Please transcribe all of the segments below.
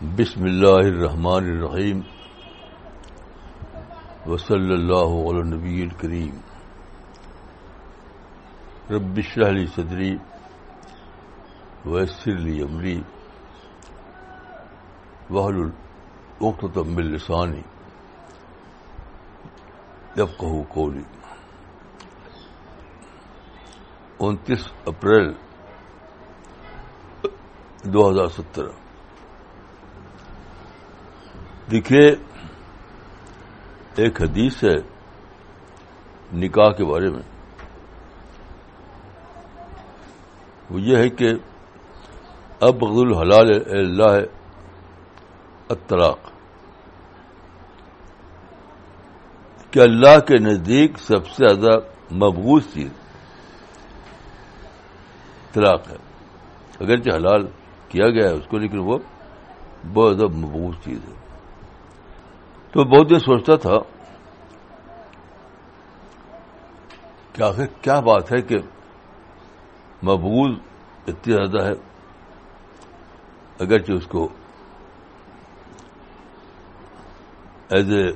بسم اللہ الرحمن الرحیم وصلی اللہ علی نبی الکریم رب اشرح لی صدری ویسر لی امری وحل العقدۃ من لسانی یفقہ قولی انتیس اپریل دو ہزار سترہ دیکھیے ایک حدیث ہے نکاح کے بارے میں۔ وہ یہ ہے کہ اب الحلال اللہ اطلاق کہ اللہ کے نزدیک سب سے زیادہ مقبوض چیز طلاق ہے۔ اگرچہ حلال کیا گیا ہے اس کو، لیکن وہ بہت زیادہ مقبوض چیز ہے۔ تو بہت دن سوچتا تھا کہ آخر کیا بات ہے کہ مقبول اتنی زیادہ ہے، اگرچہ اس کو ایز اے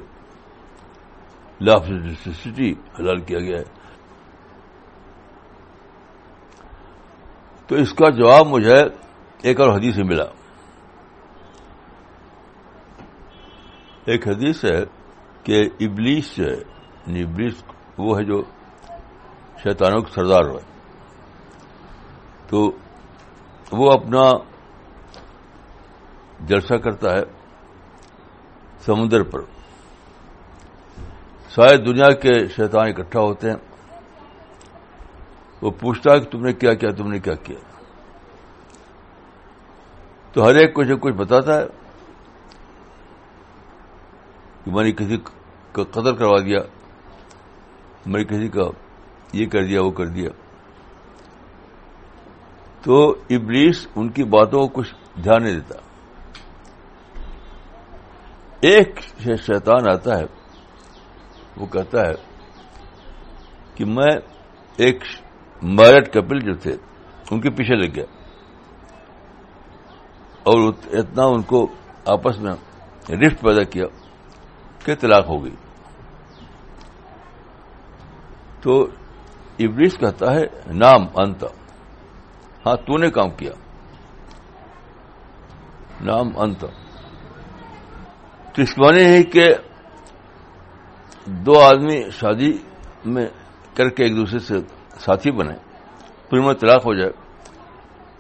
لاف نیسٹی حلال کیا گیا ہے۔ تو اس کا جواب مجھے ایک اور حدیث سے ملا۔ ایک حدیث ہے کہ ابلیس جو ہے یعنی ابلیس وہ ہے جو شیطانوں کا سردار ہے تو وہ اپنا جلسہ کرتا ہے سمندر پر۔ شاید دنیا کے شیطان اکٹھا ہوتے ہیں۔ وہ پوچھتا ہے کہ تم نے کیا کیا، تم نے کیا کیا۔ تو ہر ایک کو جو کچھ بتاتا ہے کہ میں نے کسی کا قدر کروا دیا، میں نے کسی کا یہ کر دیا، وہ کر دیا۔ تو ابلیس ان کی باتوں کو کچھ دھیان نہیں دیتا۔ ایک شیطان آتا ہے، وہ کہتا ہے کہ میں ایک میرٹ کپل جو تھے، ان کے پیچھے لگ گیا۔ اور اتنا ان کو آپس میں رفٹ پیدا کیا۔ کہ طلاق ہو گئی۔ تو ابلیس کہتا ہے نام انت۔ ہاں تو نے کام کیا۔ نام انت۔ تو اس معنی ہے کہ دو آدمی شادی میں کر کے ایک دوسرے سے ساتھی بنے پھر میں طلاق ہو جائے،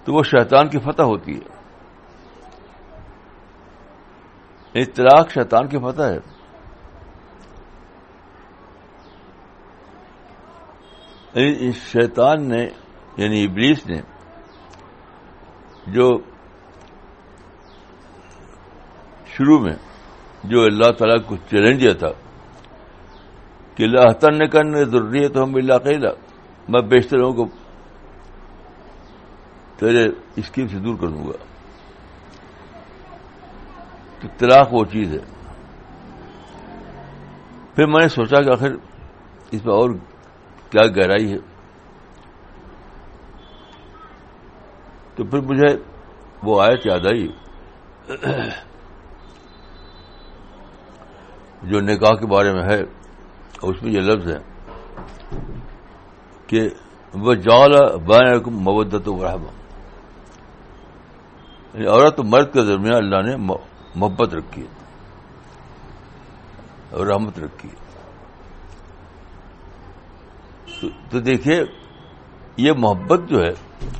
تو وہ شیطان کی فتح ہوتی ہے۔ یعنی طلاق شیطان کی فتح ہے۔ یعنی اس شیطان نے یعنی ابلیس نے جو شروع میں جو اللہ تعالیٰ کو چیلنج دیا تھا کہ اللہ نے کرنے ضروری ہے تو ہم اللہ قیلا، میں بیشتر لوگوں کو تیرے اسکیم سے دور کر دوں گا۔ تو طلاق وہ چیز ہے۔ پھر میں نے سوچا کہ آخر اس میں اور کیا گہرائی ہے؟ تو پھر مجھے وہ آیت یاد آئی جو نکاح کے بارے میں ہے اس میں یہ لفظ ہے کہ وہ جال بین مبت و رحم یعنی عورت و مرد کے درمیان اللہ نے محبت رکھی اور رحمت رکھی ہے۔ تو دیکھیے، یہ محبت جو ہے،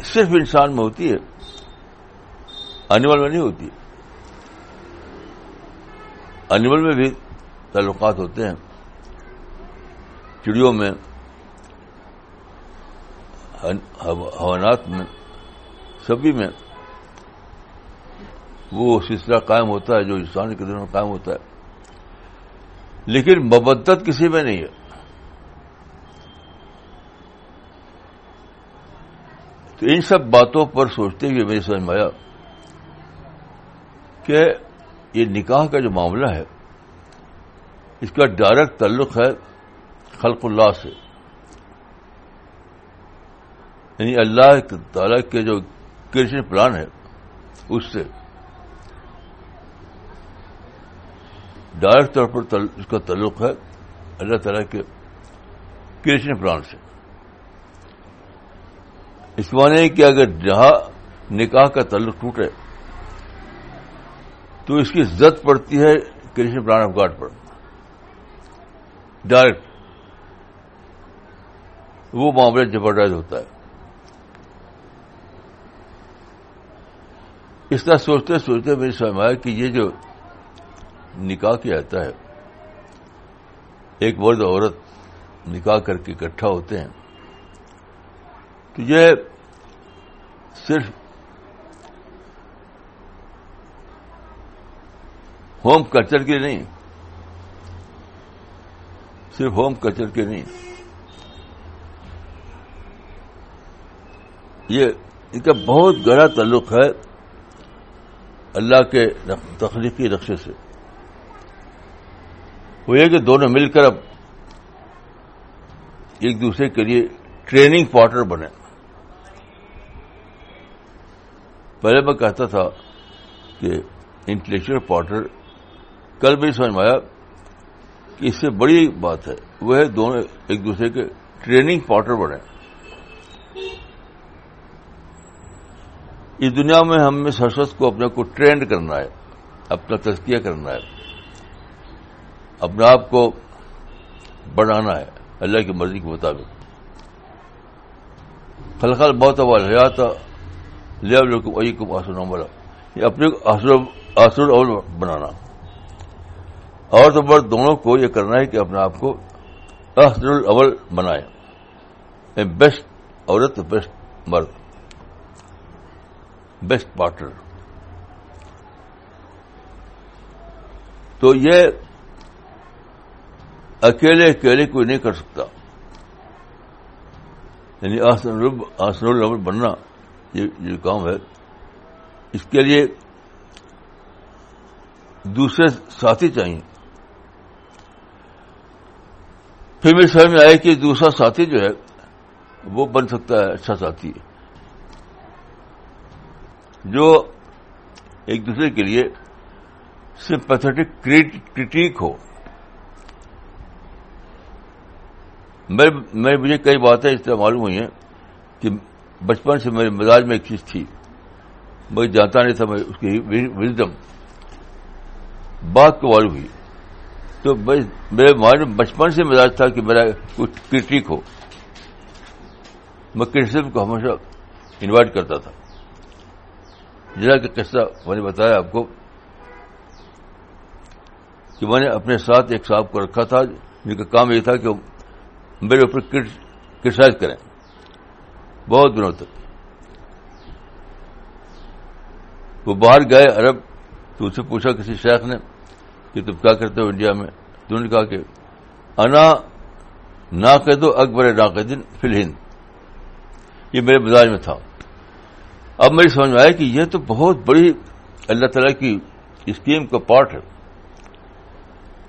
صرف انسان میں ہوتی ہے انیمل میں نہیں ہوتی۔ انیمل میں بھی تعلقات ہوتے ہیں۔ چڑیوں میں حوانات میں، سبھی میں وہ سلسلہ قائم ہوتا ہے جو انسان کے دنوں میں قائم ہوتا ہے۔ لیکن مبدت کسی میں نہیں ہے۔ تو ان سب باتوں پر سوچتے ہوئے میری سمجھ میں آیا کہ یہ نکاح کا جو معاملہ ہے، اس کا ڈائریکٹ تعلق ہے خلق اللہ سے۔ یعنی اللہ تعالی کے جو کرشن پلان ہے، اس سے۔ ڈائریکٹ طور پر اس کا تعلق ہے اللہ تعالیٰ کے کریشن پلان سے۔ اس معنی کہ اگر جہاں نکاح کا تعلق ٹوٹے، تو اس کی زد پڑتی ہے کریشن پلان آف گاڈ پر۔ ڈائریکٹ وہ معاملہ جبرڈائز ہوتا ہے۔ اس طرح سوچتے سوچتے میری سمجھ آیا کہ یہ جو نکاح کیا جاتا ہے، ایک مرد عورت نکاح کر کے اکٹھا ہوتے ہیں تو یہ صرف ہوم کلچر کے نہیں، صرف ہوم کلچر کے نہیں۔ یہ، ان کا بہت گہرا تعلق ہے اللہ کے تخلیقی نقشے سے۔ وہ یہ کہ دونوں مل کر اب ایک دوسرے کے لیے ٹریننگ پارٹنر بنے۔ پہلے میں کہتا تھا کہ انٹلیکچل پارٹنر کل بھی سمجھ میں آیا کہ اس سے بڑی بات ہے، وہ ہے دونوں ایک دوسرے کے ٹریننگ پارٹنر بنے۔ اس دنیا میں ہم اس حرشت کو اپنے کو ٹرینڈ کرنا ہے، اپنا تزکیہ کرنا ہے، اپنے آپ کو بڑھانا ہے، اللہ کی مرضی کے مطابق۔ خلخل بہت اول حیات لیا کو والا یہ اپنے آسر اول بنانا۔ اور تو مرد دونوں کو یہ کرنا ہے کہ اپنے آپ کو احسر الاول بنائے بیسٹ عورت، بیسٹ مرد۔ Best partner. تو یہ اکیلے اکیلے کوئی نہیں کر سکتا۔ یعنی آسن العمل بننا۔ یہ جو کام ہے، اس کے لیے دوسرے ساتھی چاہیے۔ پھر میری سمجھ میں آئے کہ دوسرا ساتھی جو ہے، وہ بن سکتا ہے اچھا ساتھی۔ ہے جو ایک دوسرے کے لیے سمپیتھٹک کریٹیک ہو۔ میں، مجھے کئی باتیں اس طرح معلوم ہوئی ہیں کہ بچپن سے میرے مزاج میں ایک چیز تھی۔ میں جانتا نہیں تھا، میں اس کی وزڈم بات کو معلوم ہوئی۔ تو میرے مائنڈ بچپن سے مزاج تھا کہ میرا کچھ کرٹیک ہو۔ میں کرٹیسم کو ہمیشہ انوائٹ کرتا تھا۔ جنا کا قصہ میں نے بتایا آپ کو کہ میں نے اپنے ساتھ ایک صاحب کو رکھا تھا، جن کا کام یہ تھا کہ میرے اوپر کرٹیسائز کریں۔ بہت دنوں تک۔ وہ باہر گئے عرب، تو اسے پوچھا کسی شیخ نے کہ تم کیا کرتے ہو انڈیا میں؟ تو نے کہا کہ انا نا دو اکبر ناقدین فی الہند۔ یہ میرے مزاج میں تھا۔ اب میری سمجھ میں آیا کہ یہ تو بہت بڑی اللہ تعالی کی اسکیم کا پارٹ ہے۔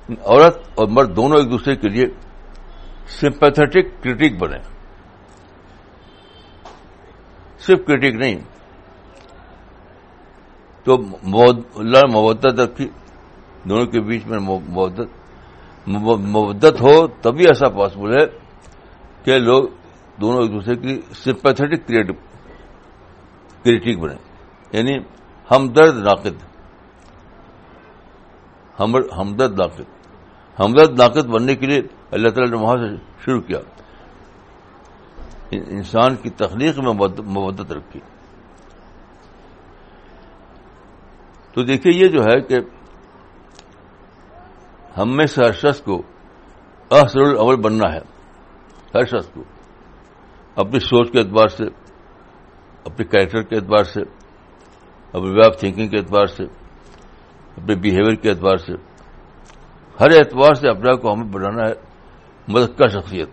عورت اور مرد دونوں ایک دوسرے کے لیے سمپیتھٹک کرٹک بنے۔ صرف کرٹک نہیں۔ تو اللہ مودت رکھی، دونوں کے بیچ میں مودت ہو تبھی ایسا پاسبل ہے کہ لوگ دونوں ایک دوسرے کی سمپیتھٹک کرٹک بنے یعنی ہمدرد ناقد۔ ہمدرد ناقد۔ ہمدرد ناقد بننے کے لیے اللہ تعالیٰ نے وہاں سے شروع کیا۔ انسان کی تخلیق میں مبت رکھی۔ تو دیکھیے یہ جو ہے کہ ہم میں سے ہر شخص کو احسر الاول بننا ہے۔ ہر شخص کو۔ اپنی سوچ کے اعتبار سے اپنے کریکٹر کے اعتبار سے اپنے وے آف تھنکنگ کے اعتبار سے اپنے بہیویئر کے اعتبار سے۔ ہر اعتبار سے اپنے کو ہمیں بنانا ہے مدکہ شخصیت۔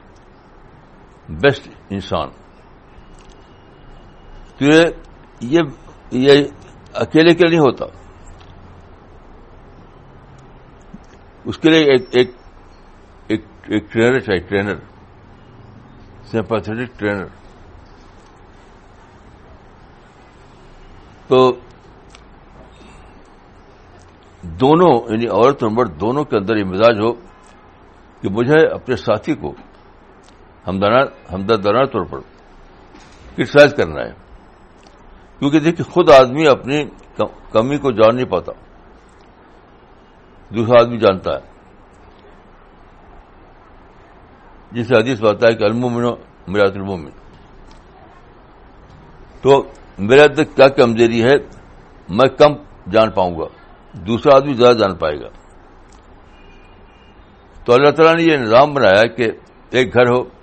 بیسٹ انسان۔ تو یہ یہ اکیلے کے لیے نہیں ہوتا۔ اس کے لیے ایک ایک ایک, ایک ٹرینر چاہیے ٹرینر سمپیتھٹک ٹرینر تو دونوں یعنی عورت اور مرد دونوں کے اندر یہ مزاج ہو کہ مجھے اپنے ساتھی کو ہمدردانہ طور پر کرٹیسائز کرنا ہے کیونکہ دیکھیے، خود آدمی اپنی کمی کو جان نہیں پاتا۔ دوسرا آدمی جانتا ہے۔ جسے حدیث بتا ہے کہ المومن میرا المومن۔ تو میرے اندر کیا کمزوری ہے؟ میں کم جان پاؤں گا۔ دوسرا آدمی زیادہ جان پائے گا۔ تو اللہ تعالیٰ نے یہ نظام بنایا کہ ایک گھر ہو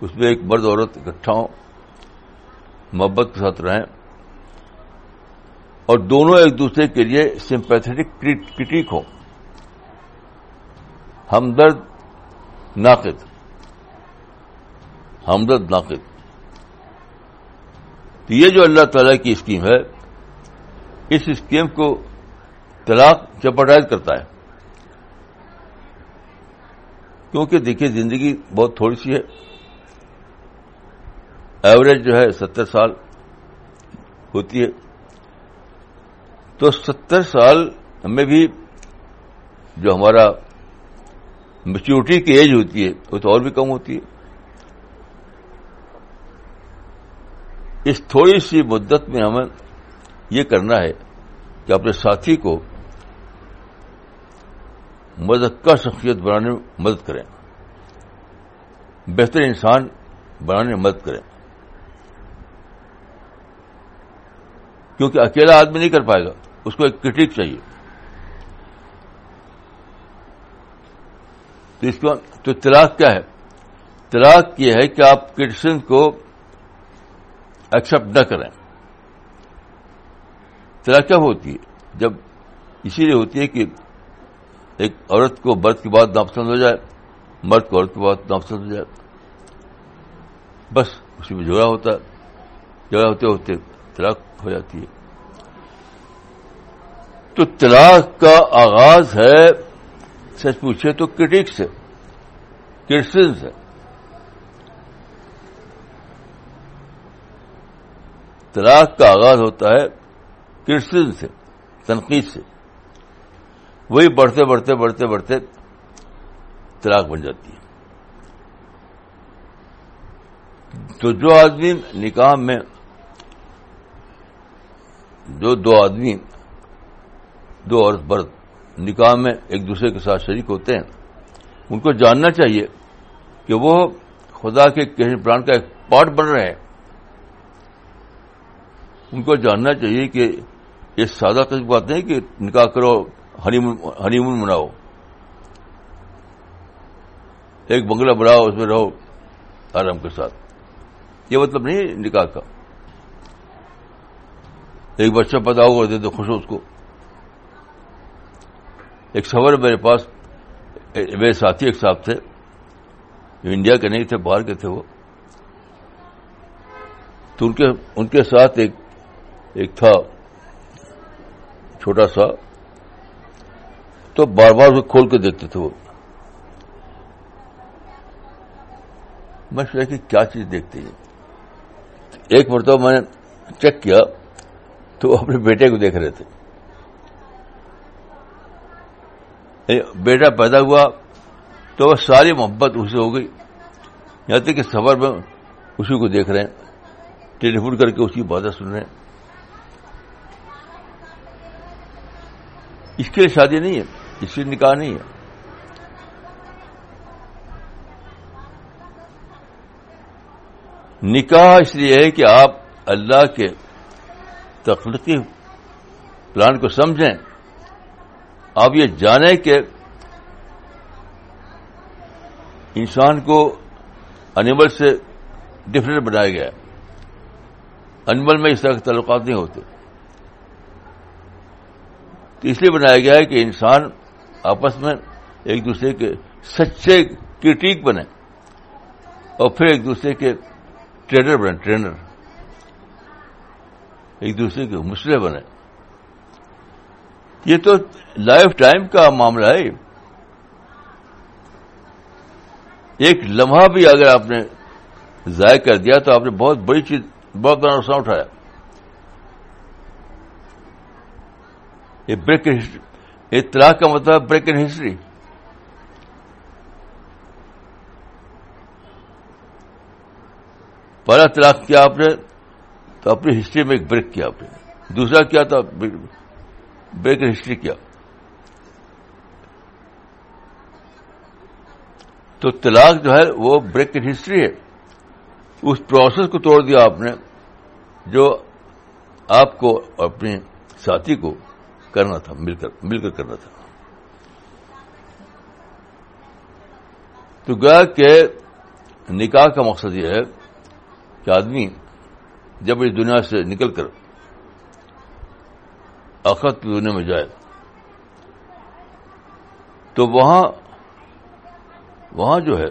اس میں ایک مرد عورت اکٹھا ہو محبت کے ساتھ رہیں، اور دونوں ایک دوسرے کے لیے سمپیتھٹک کریٹیک ہو ہمدرد ناقد۔ ہمدرد ناقد۔ تو یہ جو اللہ تعالی کی اسکیم ہے، اس اسکیم کو طلاق چپٹائز کرتا ہے، کیونکہ دیکھیے زندگی بہت تھوڑی سی ہے۔ ایوریج جو ہے ستر سال ہوتی ہے۔ تو ستر سال میں بھی جو ہمارا میچورٹی کی ایج ہوتی ہے، وہ تو اور بھی کم ہوتی ہے۔ اس تھوڑی سی مدت میں ہمیں یہ کرنا ہے کہ اپنے ساتھی کو مزکہ شخصیت بنانے میں مدد کریں۔ بہتر انسان بنانے میں مدد کریں۔ کیونکہ اکیلا آدمی نہیں کر پائے گا۔ اس کو ایک کرٹیک چاہیے۔ تو اس کو تو طلاق کیا ہے؟ طلاق یہ ہے کہ آپ کرٹیسن کو ایکسپٹ نہ کریں۔ طلاق کیا ہوتی ہے؟ جب اسی لیے ہوتی ہے کہ ایک عورت کو مرد کی بات ناپسند ہو جائے، مرد کو عورت کی بات ناپسند ہو جائے۔ بس، اسی میں جھگڑا ہوتا ہے۔ جھگڑا ہوتے ہوتے طلاق ہو جاتی ہے۔ تو طلاق کا آغاز ہے، سچ پوچھے تو کرٹکس سے کرسچن سے۔ طلاق کا آغاز ہوتا ہے کرسچن سے، تنقید سے۔ وہی بڑھتے بڑھتے بڑھتے بڑھتے طلاق بن جاتی ہے۔ تو جو آدمی نکاح میں جو دو آدمی، دو عورت برد، نکاح میں ایک دوسرے کے ساتھ شریک ہوتے ہیں، ان کو جاننا چاہیے کہ وہ خدا کے کہیں پلان کا ایک پارٹ بن رہے ہیں۔ ان کو جاننا چاہیے کہ یہ سادہ قسم بات نہیں کہ نکاح کرو، ہنی مون مناؤ۔ ایک بنگلہ بناؤ، اس میں رہو آرام کے ساتھ۔ یہ مطلب نہیں نکاح کا۔ ایک بچہ پیدا ہوگا دے تو خوش ہو اس کو۔ ایک سفر میرے پاس، میرے ساتھی ایک صاحب تھے، جو انڈیا کے نہیں تھے، باہر کے تھے وہ۔ تو ان کے ان کے ساتھ ایک ایک تھا، چھوٹا سا۔ تو بار بار اسے کھول کے دیکھتے تھے وہ۔ میں سوچا کہ کیا چیز دیکھتے ہیں۔ ایک مرتبہ میں نے چیک کیا۔ تو وہ اپنے بیٹے کو دیکھ رہے تھے۔ بیٹا پیدا ہوا تو وہ ساری محبت اسے ہو گئی۔ یہاں تک کہ سفر میں اسی کو دیکھ رہے ہیں، ٹیلی فون کر کے اس کی باتیں سن رہے ہیں۔ اس کے لیے شادی نہیں ہے، اس لیے نکاح نہیں ہے۔ نکاح اس لیے ہے کہ آپ اللہ کے تخلیقی پلان کو سمجھیں۔ آپ یہ جانیں کہ انسان کو انیمل سے ڈفرینٹ بنایا گیا انیمل میں اس طرح کے تعلقات نہیں ہوتے۔ تو اس لیے بنایا گیا ہے کہ انسان آپس میں ایک دوسرے کے سچے کرٹیک بنے اور پھر ایک دوسرے کے ٹرینر بنے ٹرینر۔ ایک دوسرے کے مسئلے بنے۔ یہ تو لائف ٹائم کا معاملہ ہے۔ ایک لمحہ بھی اگر آپ نے ضائع کر دیا تو آپ نے بہت بڑی چیز، بہت بڑا نقصان اٹھایا۔ یہ بریک اطلاع کا مطلب بریک ان ہسٹری پہلا طلاق کیا آپ نے؟ تو اپنی ہسٹری میں ایک بریک کیا آپ نے۔ دوسرا کیا تھا؟ بریک ہسٹری کیا۔ تو طلاق جو ہے وہ بریک ان ہسٹری ہے۔ اس پروسیس کو توڑ دیا آپ نے، جو آپ کو اپنے ساتھی کو کرنا تھا مل کر مل کر کرنا تھا۔ تو گیا کہ نکاح کا مقصد یہ ہے کہ آدمی جب اس دنیا سے نکل کر اخت دنیا میں جائے، تو وہاں وہاں جو ہے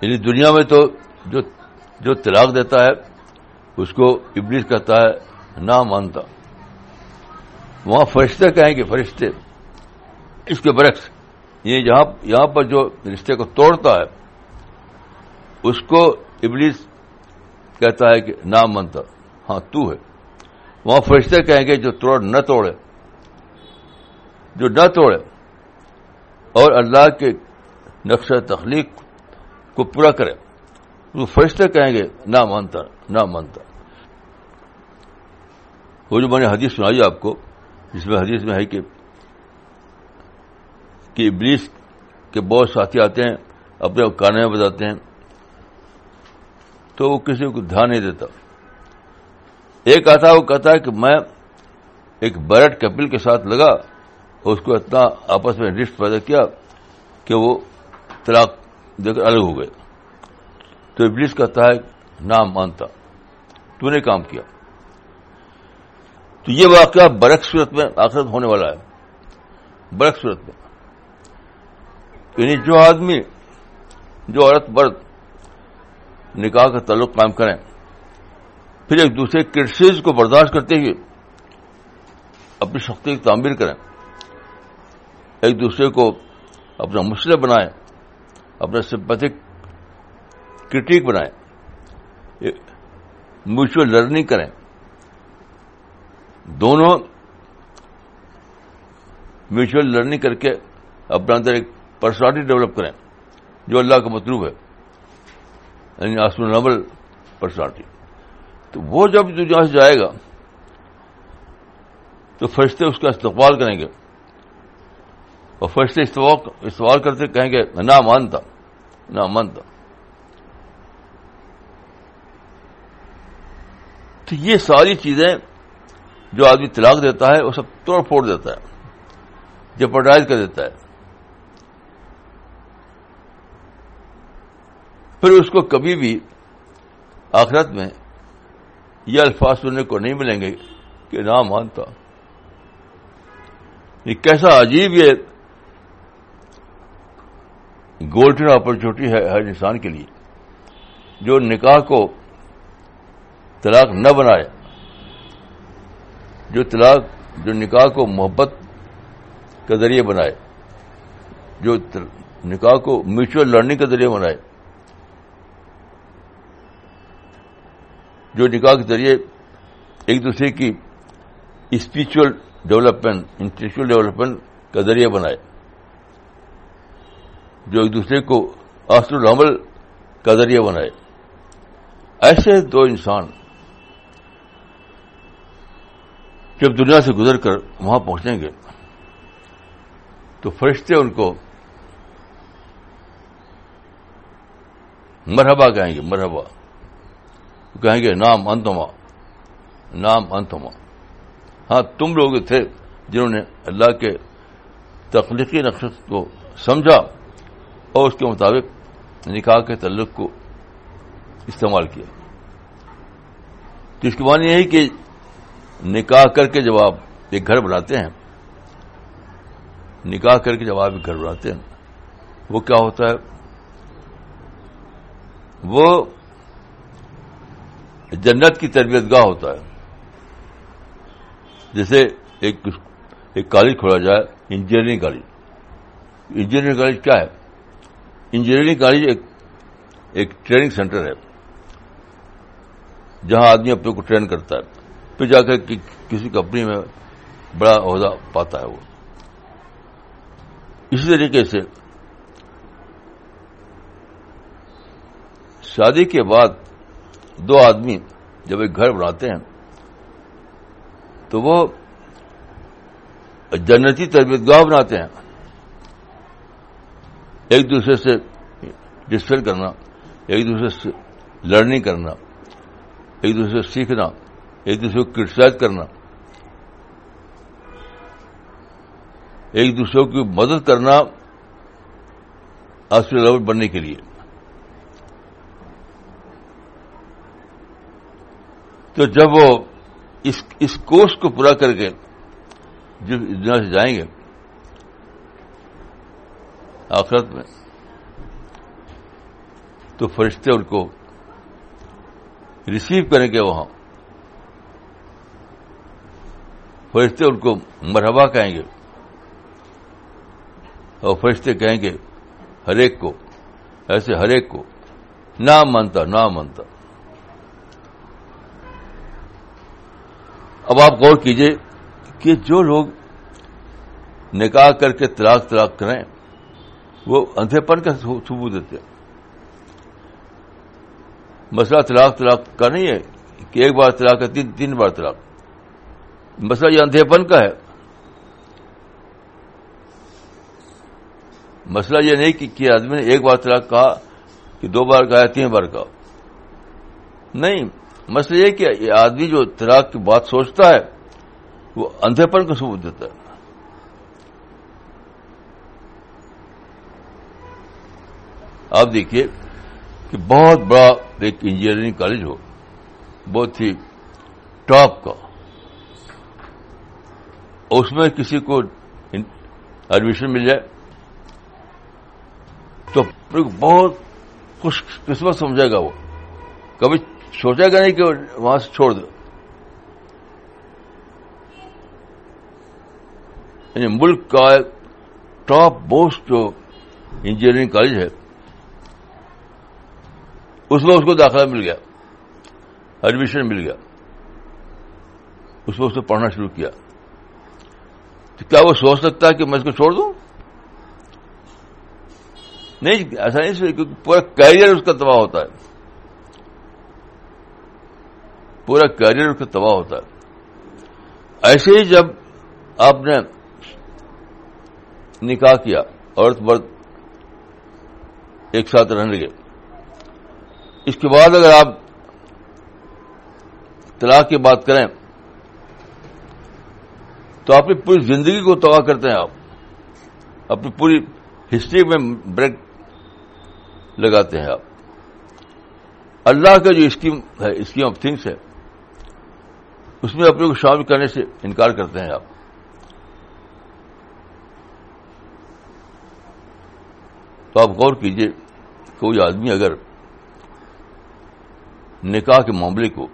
یعنی دنیا میں تو جو جو طلاق دیتا ہے، اس کو ابلیس کہتا ہے، نہ مانتا۔ وہاں فرشتے کہیں گے فرشتے، اس کے برعکس، یہ جہاں یہاں پر جو رشتے کو توڑتا ہے اس کو ابلیس کہتا ہے کہ نہ مانتا ہاں تو ہے۔ وہاں فرشتے کہیں گے جو توڑ نہ توڑے۔ جو نہ توڑے۔ اور اللہ کے نقشہ تخلیق کو پورا کرے۔ وہ فرشتے کہیں گے نہ مانتا نہ مانتا وہ جو میں نے حدیث سنائی آپ کو، جس میں حدیث میں ہے کہ کہ ابلیس کے بہت ساتھی آتے ہیں، اپنے کانے میں بتاتے ہیں۔ تو وہ کسی کو دھیان نہیں دیتا۔ ایک آتا وہ کہتا ہے کہ میں ایک برٹ کپل کے ساتھ لگا، اس کو اتنا آپس میں رشت پیدا کیا کہ وہ طلاق دے کر الگ ہو گئے۔ تو ابلیس کہتا ہے نام مانتا۔ تو نے کام کیا۔ تو یہ واقعہ برق صورت میں آخرت ہونے والا ہے۔ برق صورت میں۔ یعنی جو آدمی، جو عورت برد نکاح کا تعلق قائم کریں۔ پھر ایک دوسرے کرسیز کو برداشت کرتے ہوئے اپنی شخصی کی تعمیر کریں۔ ایک دوسرے کو اپنا مسئلہ بنائیں، اپنا سمپتھک کرٹیک بنائیں۔ میوچل لرننگ کریں۔ دونوں میوچل لرننگ کر کے اپنے اندر ایک پرسنالٹی ڈیولپ کریں، جو اللہ کا مطلوب ہے۔ یعنی آسم پرسنالٹی تو وہ جب دنیا سے جائے گا، تو فرشتے اس کا استقبال کریں گے۔ اور فرشتے استعمال کرتے کہیں گے نہ مانتا نہ مانتا۔ تو یہ ساری چیزیں جو آدمی طلاق دیتا ہے، وہ سب توڑ پھوڑ دیتا ہے جپرڈائز کر دیتا ہے۔ پھر اس کو کبھی بھی آخرت میں یہ الفاظ سننے کو نہیں ملیں گے کہ نہ مانتا۔ یہ کیسا عجیب یہ گولڈن اپرچونیٹی ہے ہر انسان کے لیے جو نکاح کو طلاق نہ بنائے، جو طلاق، جو نکاح کو محبت کا ذریعے بنائے، جو نکاح کو میوچل لرننگ کا ذریعے بنائے۔ جو نکاح کے ذریعے ایک دوسرے کی اسپرچل ڈیولپمنٹ انٹلیکچل ڈیولپمنٹ کا ذریعہ بنائے، جو ایک دوسرے کو آسر العمل کا ذریعہ بنائے۔ ایسے دو انسان جب دنیا سے گزر کر وہاں پہنچیں گے، تو فرشتے ان کو مرحبا کہیں گے، مرحبا۔ کہیں گے، نام انتما نام انتما ہاں تم لوگ تھے جنہوں نے اللہ کے تخلیقی نقص کو سمجھا اور اس کے مطابق نکاح کے تعلق کو استعمال کیا۔ تو اس کی معنی یہی کہ نکاح کر کے جب آپ ایک گھر بناتے ہیں، نکاح کر کے جب آپ ایک گھر بناتے ہیں، وہ کیا ہوتا ہے؟ وہ جنت کی تربیت گاہ ہوتا ہے۔ جیسے ایک ایک کالج کھولا جائے، انجینئرنگ کالج انجینئرنگ کالج کیا ہے؟ انجینئرنگ کالج ایک ایک ٹریننگ سینٹر ہے، جہاں آدمی اپنے کو ٹرین کرتا ہے۔ پھر جا کر کسی کمپنی میں بڑا عہدہ پاتا ہے وہ۔ اسی طریقے سے شادی کے بعد دو آدمی جب ایک گھر بناتے ہیں، تو وہ جنتی تربیت گاہ بناتے ہیں۔ ایک دوسرے سے ڈسکس کرنا، ایک دوسرے سے لرننگ کرنا، ایک دوسرے سے سیکھنا، ایک دوسرے کو کرٹیسائز کرنا۔ ایک دوسرے کی مدد کرنا آسٹریل لیول بننے کے لیے۔ تو جب وہ اس اس کورس کو پورا کر کے جب دنیا سے جائیں گے، آخرت میں، تو فرشتے ان کو ریسیو کریں گے وہاں۔ فرشتے ان کو مرحبا کہیں گے، اور فرشتے کہیں گے، ہر ایک کو، ایسے ہر ایک کو، نہ مانتا نہ مانتا۔ اب آپ غور کیجیے کہ جو لوگ نکاح کر کے طلاق طلاق کریں، وہ اندھے پن کا ثبوت دیتے ہیں۔ مسئلہ طلاق طلاق کا نہیں ہے کہ ایک بار طلاق ہے، تین تین بار طلاق۔ مسئلہ یہ اندھے پن کا ہے۔ مسئلہ یہ نہیں کہ آدمی نے ایک بار طلاق کہا کہ دو بار کہا تین بار کہا۔ نہیں۔ مسئلہ یہ کہ یہ آدمی جو طلاق کی بات سوچتا ہے، وہ اندھے پن کو ثبوت دیتا ہے۔ آپ دیکھیے کہ بہت بڑا ایک انجینئرنگ کالج ہو، بہت ہی ٹاپ کا۔ اس میں کسی کو ایڈمیشن مل جائے تو بہت خوش قسمت سمجھے گا وہ۔ کبھی سوچے گا نہیں کہ وہاں سے چھوڑ دو۔ یعنی ملک کا ٹاپ موسٹ جو انجینئرنگ کالج ہے، اس میں اس کو داخلہ مل گیا، ایڈمیشن مل گیا، اس میں اس نے پڑھنا شروع کیا۔ تو کیا وہ سوچ سکتا ہے کہ میں اس کو چھوڑ دوں؟ نہیں، ایسا نہیں کیونکہ پورا کیریئر اس کا تباہ ہوتا ہے۔ پورا کیریئر اس کا تباہ ہوتا ہے۔ ایسے ہی جب آپ نے نکاح کیا، عورت مرد ایک ساتھ رہنے لگے۔ اس کے بعد اگر آپ طلاق کی بات کریں، تو اپنی پوری زندگی کو تباہ کرتے ہیں آپ۔ اپنی پوری ہسٹری میں بریک لگاتے ہیں آپ۔ اللہ کا جو اسکیم ہے اسکیم آف تھنگس ہے اس میں اپنے کو شامل کرنے سے انکار کرتے ہیں آپ۔ تو آپ غور کیجیے کوئی آدمی اگر نکاح کے معاملے کو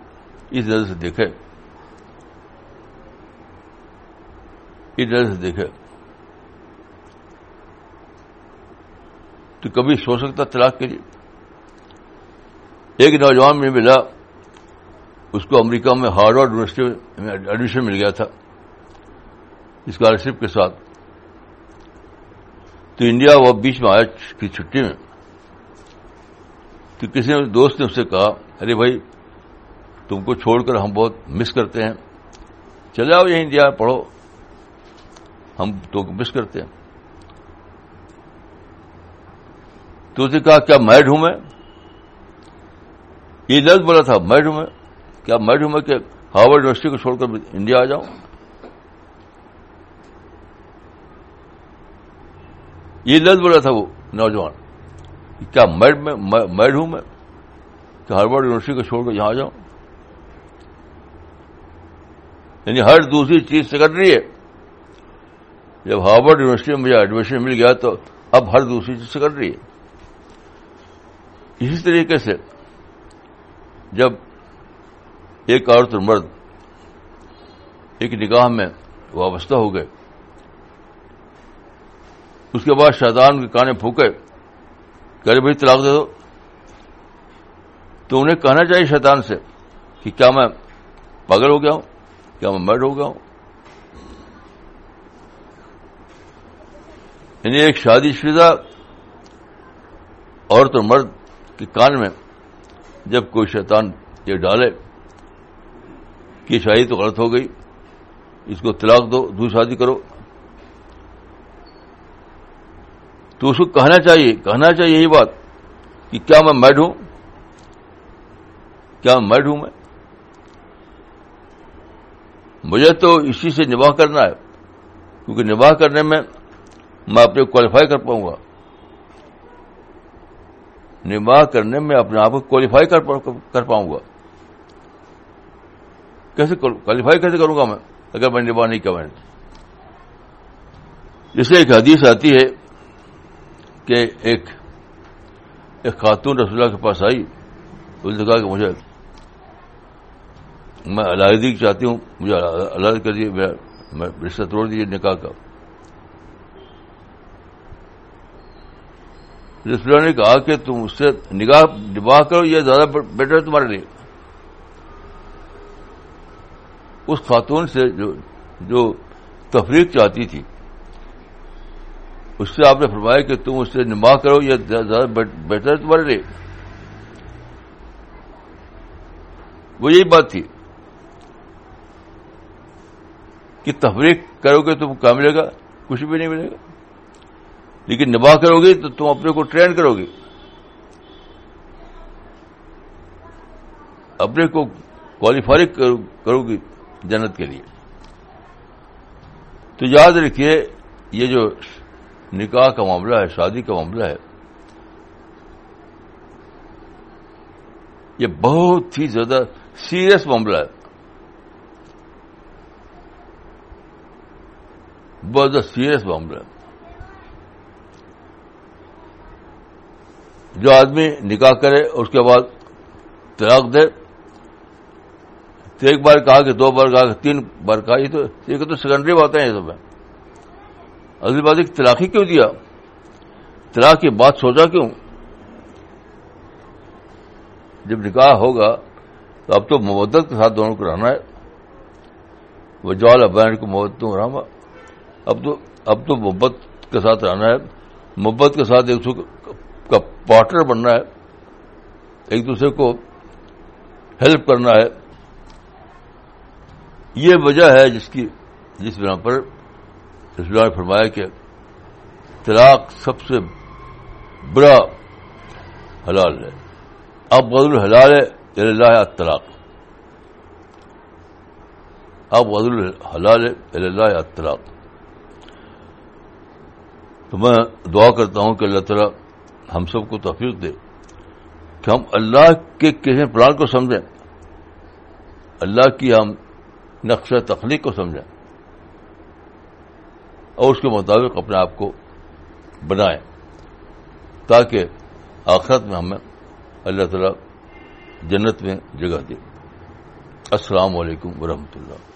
اس نظر سے دیکھے، اس نظر سے دیکھے، تو کبھی سو سکتا طلاق کے لیے؟ ایک نوجوان میں ملا اس کو امریکہ میں ہارورڈ یونیورسٹی میں ایڈمیشن مل گیا تھا اسکالرشپ کے ساتھ۔ تو انڈیا وہ بیچ میں آیا کی چھٹی میں۔ تو کسی دوست نے اس سے کہا، ارے بھائی، تم کو چھوڑ کر ہم بہت مس کرتے ہیں۔ چلے آؤ یہ انڈیا پڑھو۔ ہم تو مس کرتے ہیں۔ تو اسے کہا، کیا میڈ ہوں میں؟ یہ لفظ بولا تھا میڈ ہوں میں۔ کیا میڈ ہوں میں کہ ہارورڈ یونیورسٹی کو چھوڑ کر انڈیا آ جاؤں؟ یہ لفظ بولا تھا وہ نوجوان۔ کیا میڈ میں میڈ ہوں میں؟ کہ ہارورڈ یونیورسٹی کو چھوڑ کر یہاں آ جاؤں؟ یعنی ہر دوسری چیز سیکنڈری ہے۔ جب ہارورڈ یونیورسٹی میں مجھے ایڈمیشن مل گیا تو اب ہر دوسری چیز سیکنڈری ہے۔ اسی طریقے سے جب ایک عورت اور مرد ایک نگاہ میں وابستہ ہو گئے۔ اس کے بعد شیطان کے کانے پھونکے۔ کہ بھائی طلاق دے دو۔ تو انہیں کہنا چاہیے شیطان سے کہ کیا میں پاگل ہو گیا ہوں؟ کیا میں میڈ ہو گیا ہوں؟ یعنی ایک شادی شدہ عورت اور مرد کے کان میں جب کوئی شیطان یہ ڈالے کہ شادی تو غلط ہو گئی۔ اس کو طلاق دو، دوسری شادی کرو۔ تو اس کو کہنا چاہیے کہنا چاہیے یہی بات کہ کیا میں میڈ ہوں؟ کیا میڈ ہوں میں؟ مجھے تو اسی سے نباہ کرنا ہے، کیونکہ نباہ کرنے میں میں اپنے کوالیفائی کر پاؤں گا۔ نباہ کرنے میں اپنے آپ کو کوالیفائی کر پاؤں گا۔ کیسے کوالیفائی کیسے کروں گا میں؟ اگر میں نباہ نہیں کروں۔ جسے ایک حدیث آتی ہے کہ ایک ایک خاتون رسول اللہ کے پاس آئی، اس نے کہا کہ مجھے میں علیحدگی چاہتی ہوں، مجھے علیحدہ کر دیے میں رشتہ توڑ دیجیے نکاح کا رسول اللہ نے کہا کہ تم اس سے نگاہ نباہ کرو، یہ زیادہ بیٹر ہے تمہارے لیے۔ اس خاتون سے جو جو تفریق چاہتی تھی۔ اس سے آپ نے فرمایا کہ تم اس سے نماح کرو یہ زیادہ بہتر تمہارے لیے۔ وہ یہی بات تھی کہ تفریق کرو گے تم کیا ملے گا، کچھ بھی نہیں ملے گا۔ لیکن نباہ کرو گی تو تم اپنے کو ٹرین کرو گی اپنے کو کوالیفائی کرو گی جنت کے لیے۔ تو یاد رکھیے، یہ جو نکاح کا معاملہ ہے، شادی کا معاملہ ہے، یہ بہت ہی زیادہ سیریس معاملہ ہے۔ بہت زیادہ سیریس معاملہ ہے۔ جو آدمی نکاح کرے، اس کے بعد طلاق دے تو ایک بار کہا کہ دو بار کہا کہ تین بار کہا، یہ تو یہ تو سیکنڈری باتیں ہیں یہ سب اگلی بات ایک طلاقی کیوں دیا؟ طلاق کی بات سوچا کیوں؟ جب نکاح ہوگا تو اب تو مبت کے ساتھ دونوں کو رہنا ہے۔ وہ جوال ابین کو محبت رہا اب تو اب تو محبت کے ساتھ رہنا ہے۔ محبت کے ساتھ ایک دوسرے کا پارٹنر بننا ہے۔ ایک دوسرے کو ہیلپ کرنا ہے۔ یہ وجہ ہے جس کی جس بنا پر اللہ نے فرمایا کہ طلاق سب سے بڑا حلال ہے۔ اب غزل الحلال ہے اللہ طلاق اب غزل الحلال ہے اللہ طلاق تو میں دعا کرتا ہوں کہ اللہ تعالیٰ ہم سب کو تفریح دے کہ ہم اللہ کے کسی پلان کو سمجھیں۔ اللہ کی ہم نقشہ تخلیق کو سمجھیں اور اس کے مطابق اپنے آپ کو بنائیں تاکہ آخرت میں ہمیں اللہ تعالی جنت میں جگہ دے۔ السلام علیکم ورحمۃ اللہ۔